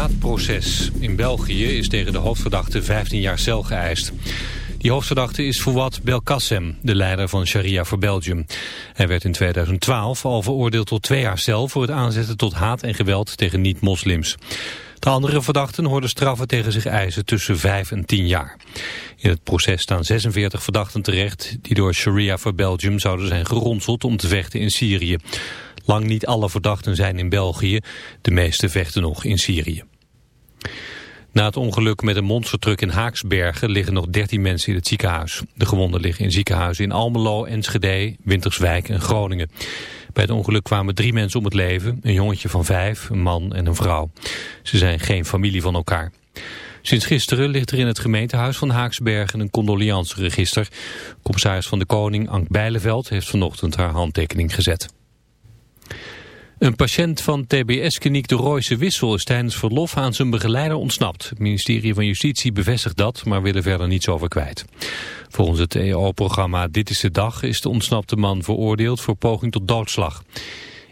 haatproces. In België is tegen de hoofdverdachte 15 jaar cel geëist. Die hoofdverdachte is Fouad Belkacem, de leider van Sharia voor Belgium. Hij werd in 2012 al veroordeeld tot twee jaar cel... voor het aanzetten tot haat en geweld tegen niet-moslims. De andere verdachten hoorden straffen tegen zich eisen tussen 5 en 10 jaar. In het proces staan 46 verdachten terecht... die door Sharia voor Belgium zouden zijn geronseld om te vechten in Syrië. Lang niet alle verdachten zijn in België. De meeste vechten nog in Syrië. Na het ongeluk met een monstertruck in Haaksbergen liggen nog 13 mensen in het ziekenhuis. De gewonden liggen in ziekenhuizen in Almelo, Enschede, Winterswijk en Groningen. Bij het ongeluk kwamen drie mensen om het leven, een jongetje van vijf, een man en een vrouw. Ze zijn geen familie van elkaar. Sinds gisteren ligt er in het gemeentehuis van Haaksbergen een condolianceregister. Commissaris van de Koning, Ank Bijleveld, heeft vanochtend haar handtekening gezet. Een patiënt van TBS-kliniek de Royse Wissel is tijdens verlof aan zijn begeleider ontsnapt. Het ministerie van Justitie bevestigt dat, maar wil er verder niets over kwijt. Volgens het EO-programma Dit is de Dag is de ontsnapte man veroordeeld voor poging tot doodslag.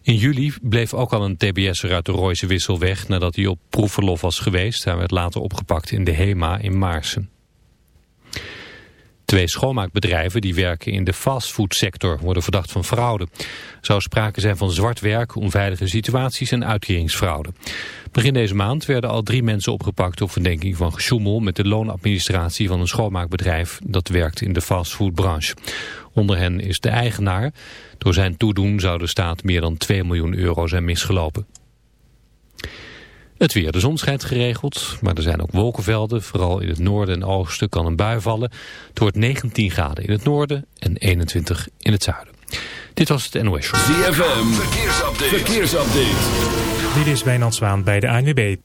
In juli bleef ook al een TBS'er uit de Royse Wissel weg nadat hij op proefverlof was geweest. Hij werd later opgepakt in de HEMA in Maarsen. Twee schoonmaakbedrijven die werken in de fastfoodsector worden verdacht van fraude. Zou sprake zijn van zwart werk, onveilige situaties en uitkeringsfraude. Begin deze maand werden al drie mensen opgepakt op verdenking van gesjoemel met de loonadministratie van een schoonmaakbedrijf dat werkt in de fastfoodbranche. Onder hen is de eigenaar. Door zijn toedoen zou de staat meer dan 2 miljoen euro zijn misgelopen. Het weer. De zon schijnt geregeld, maar er zijn ook wolkenvelden. Vooral in het noorden en oosten kan een bui vallen. Het wordt 19 graden in het noorden en 21 in het zuiden. Dit was het NOS Show. ZFM. Verkeersupdate. Verkeersupdate. Dit is Wijnand Zwaan bij de ANWB.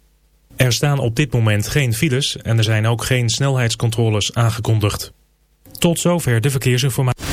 Er staan op dit moment geen files en er zijn ook geen snelheidscontroles aangekondigd. Tot zover de verkeersinformatie.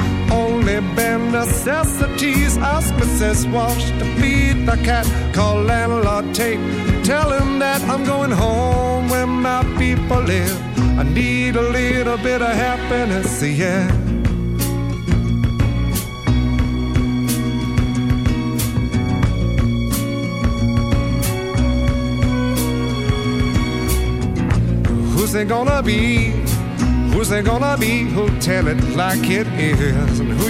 Only bare necessities. Ask Mrs. Walsh to feed the cat. Call landlord Tate. Tell him that I'm going home where my people live. I need a little bit of happiness, yeah. Who's it gonna be? Who's it gonna be who'll tell it like it is? And who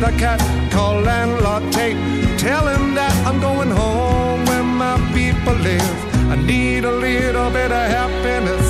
the cat. Call landlord Tate. Tell him that I'm going home where my people live. I need a little bit of happiness,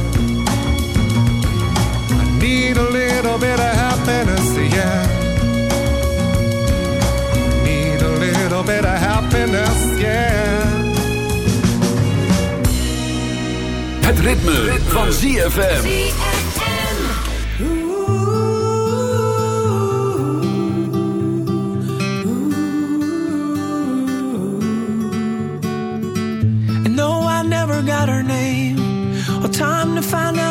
Little bit of happiness, yeah. Need a little bit of happiness. happiness, yeah. Het ritme, van ZFM. And no, I never got her name or time to find out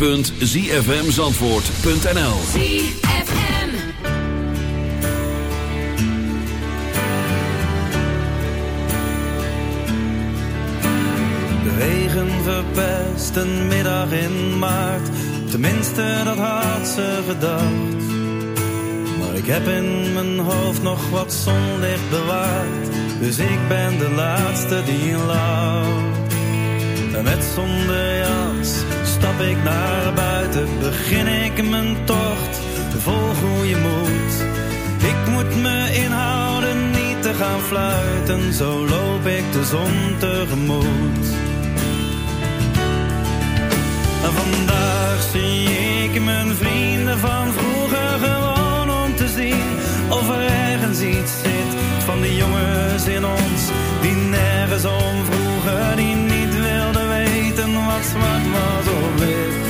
www.zfmzandvoort.nl fluiten, zo loop ik de zon tegemoet. En vandaag zie ik mijn vrienden van vroeger gewoon om te zien of er ergens iets zit van de jongens in ons die nergens om vroegen, die niet wilden weten wat zwart was of wit.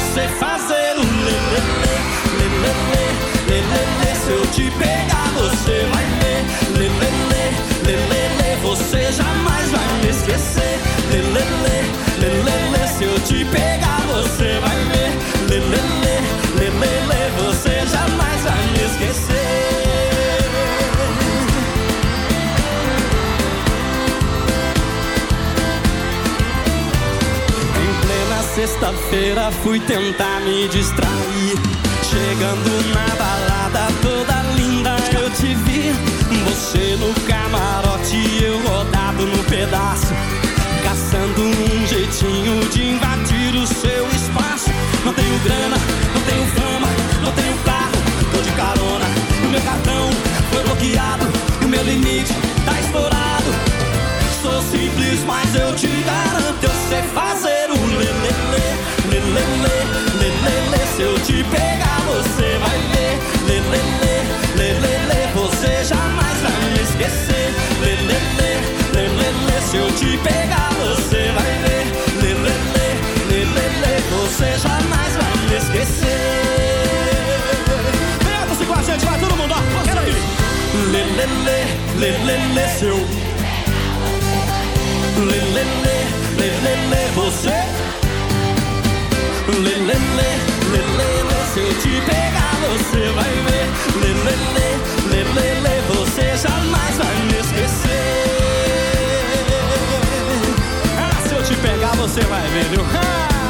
vai me esquecer, lelele, lelele. Se eu te pegar, você vai ver, lelele, lelele. Você jamais vai me esquecer. Em plena sexta-feira fui tentar me distrair. Chegando na balada toda linda eu te vi. Você no camarote, eu no pedaço. Caçando um jeitinho de invadir o seu espaço. Não tenho grana, não tenho fama, não tenho carro, tô de carona. O meu cartão foi bloqueado e o meu limite tá estourado. Sou simples, mas eu te garanto, eu sei fazer o lelele, lelele, lelele. Se eu te pegar, Se eu te pegar, você vai ver. Lê, lê, lê, lê, lê, lê. Você jamais vai me esquecer. Venha você com a gente, vai todo mundo, ó. Quero ir. Lê, lê, seu. Lê, lê, lê, lê, lê, lê, você. Lê, lê, lê, lê, lê, lê. Se eu te pegar, você vai ver. Lê, lê. Você vai ver, viu?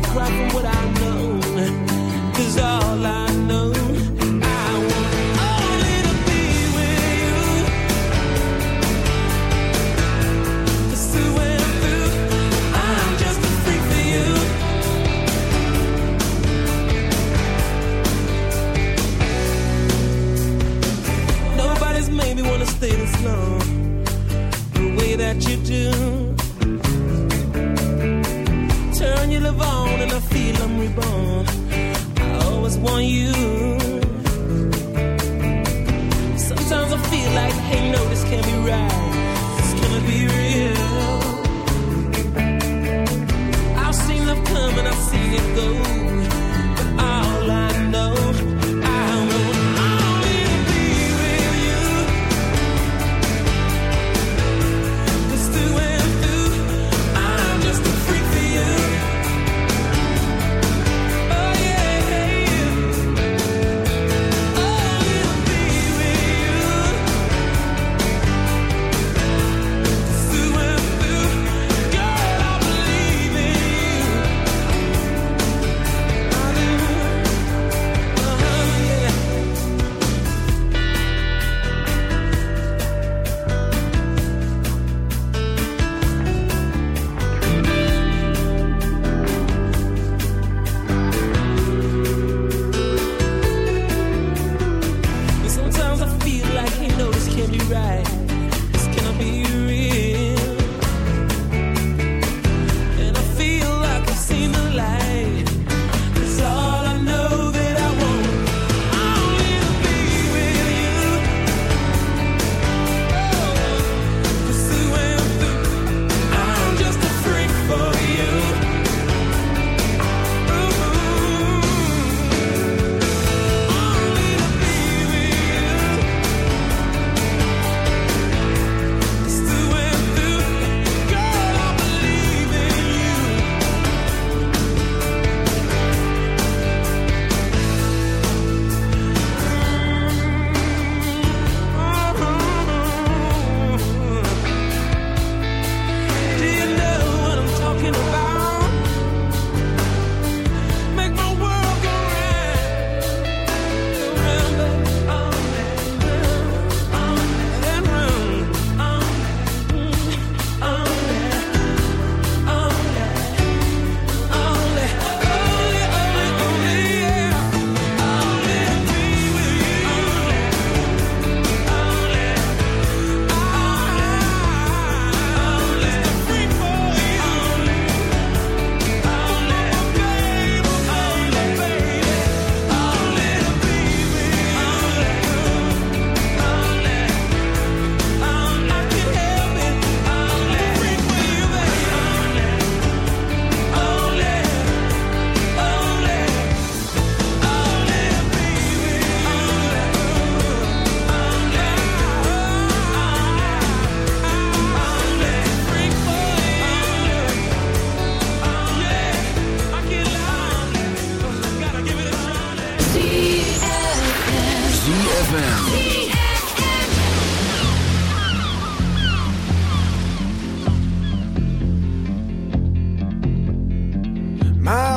far from what I know. Cause all I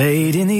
Late in the